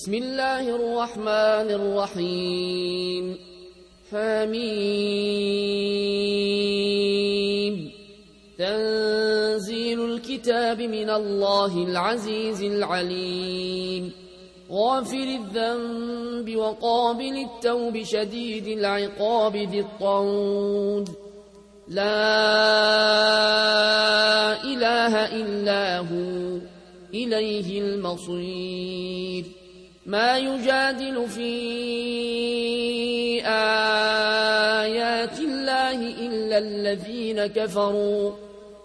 بسم الله الرحمن الرحيم. حميم. تنزيل الكتاب من الله العزيز العليم. غافر الذنب وقابل التوب شديد العقاب ذي الطود. لا إله إلا هو إليه المصير. ما يجادل في آيات الله إلا الذين كفروا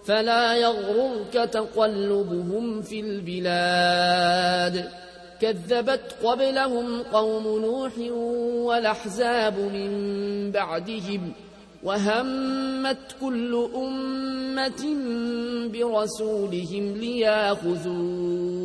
فلا يغررك تقلبهم في البلاد كذبت قبلهم قوم نوح والأحزاب من بعدهم وهمت كل أمة برسولهم لياخذوه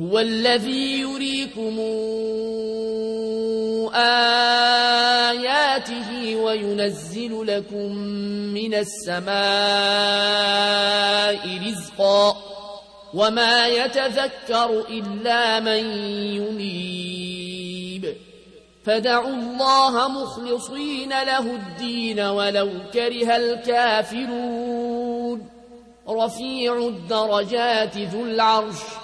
هو الذي يريكم آياته وينزل لكم من السماء رزقا وما يتذكر إلا من ينيب. فدعوا الله مخلصين له الدين ولو كره الكافرون. رفيع الدرجات ذو العرش.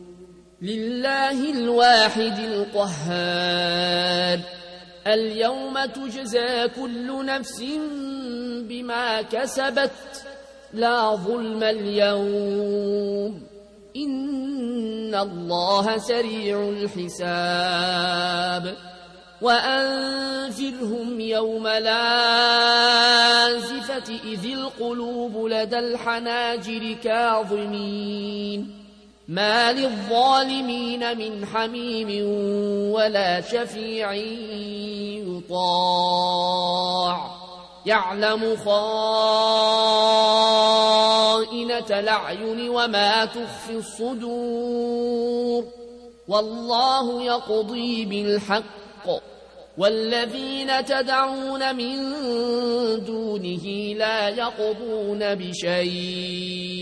لله الواحد القهار. اليوم تجزى كل نفس بما كسبت. لا ظلم اليوم. إن الله سريع الحساب. وأنذرهم يوم لازفة إذ القلوب لدى الحناجر كاظمين. ما للظالمين من حميم ولا شفيع يطاع. يعلم خائنة الأعين وما تخفي الصدور. والله يقضي بالحق. والذين تدعون من دونه لا يقضون بشيء.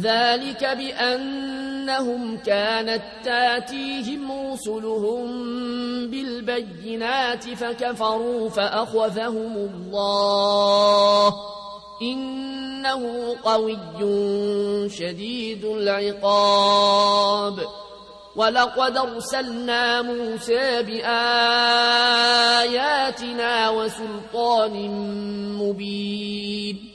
ذلك بأنهم كانت تاتيهم رسلهم بالبينات فكفروا فأخذهم الله. إنه قوي شديد العقاب. ولقد أرسلنا موسى بآياتنا وسلطان مبين.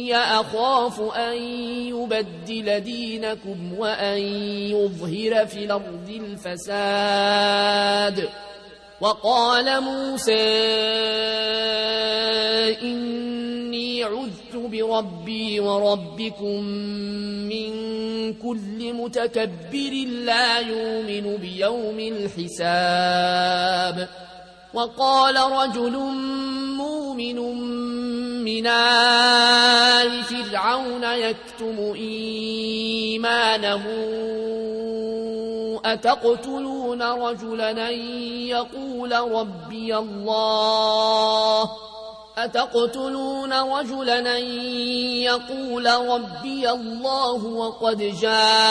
إني أخاف أن يبدل دينكم وأن يظهر في الأرض الفساد. وقال موسى إني عذت بربي وربكم من كل متكبر لا يؤمن بيوم الحساب. وقال رجل مؤمن من آل فرعون يكتم إيمانه أتقتلون رجلا؟ يقول ربي الله. أتقتلون رجلا؟ يقول ربي الله. وقد جاءكم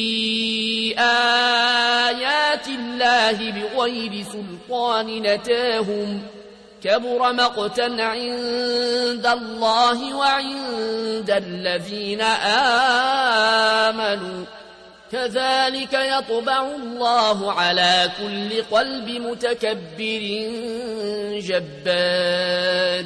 آيات الله بغير سلطان نتاهم كبر مقتا عند الله وعند الذين آمنوا كذلك يطبع الله على كل قلب متكبر جبار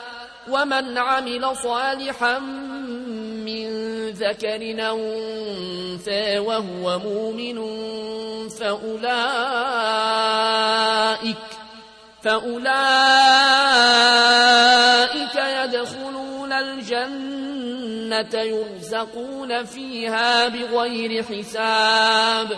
ومن عمل صالحا من ذكر أنثى وهو مؤمن فأولئك فأولئك يدخلون الجنة يرزقون فيها بغير حساب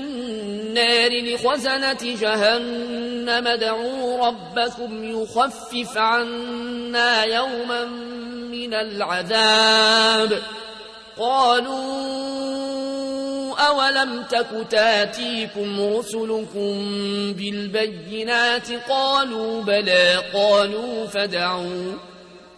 لخزنة جهنم. ادعوا ربكم يخفف عنا يوما من العذاب. قالوا أولم تك تاتيكم رسلكم بالبينات؟ قالوا بلى. قالوا فدعوا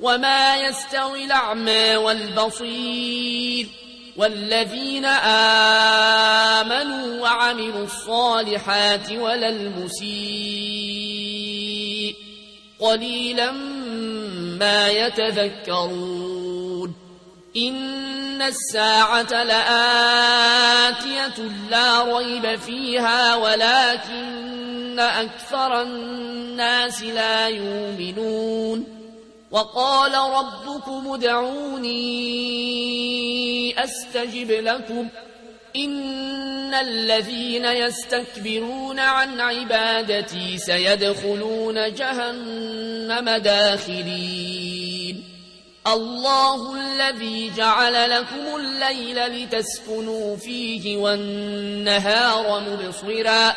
وما يستوي الأعمى والبصير والذين آمنوا وعملوا الصالحات ولا المسيء قليلا ما يتذكرون إن الساعة لآتية لا ريب فيها ولكن أكثر الناس لا يؤمنون وقال ربكم ادعوني أستجب لكم. إن الذين يستكبرون عن عبادتي سيدخلون جهنم داخلين. الله الذي جعل لكم الليل لتسكنوا فيه والنهار مبصرا.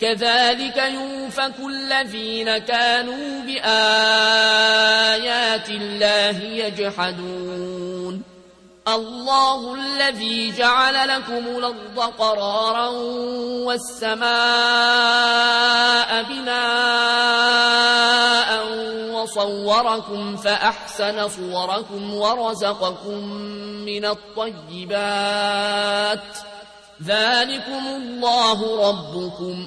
كذلك يوفك الذين كانوا بآيات الله يجحدون. الله الذي جعل لكم الأرض قرارا والسماء بناء وصوركم فأحسن صوركم ورزقكم من الطيبات. ذلكم الله ربكم.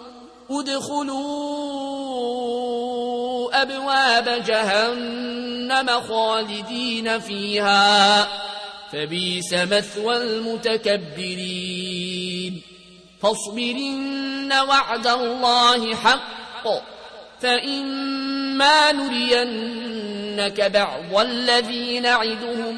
ادخلوا أبواب جهنم خالدين فيها. فبيس مثوى المتكبرين. فاصبرن وعد الله حق. فإما نرينك بعض الذي نعدهم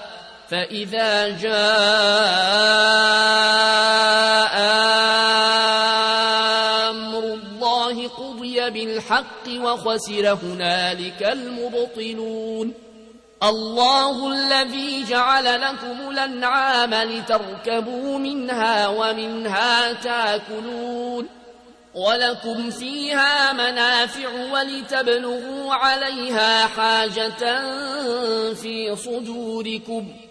فإذا جاء أمر الله قضي بالحق وخسر هنالك المبطلون. الله الذي جعل لكم الأنعام لتركبوا منها ومنها تاكلون. ولكم فيها منافع ولتبلغوا عليها حاجة في صدوركم.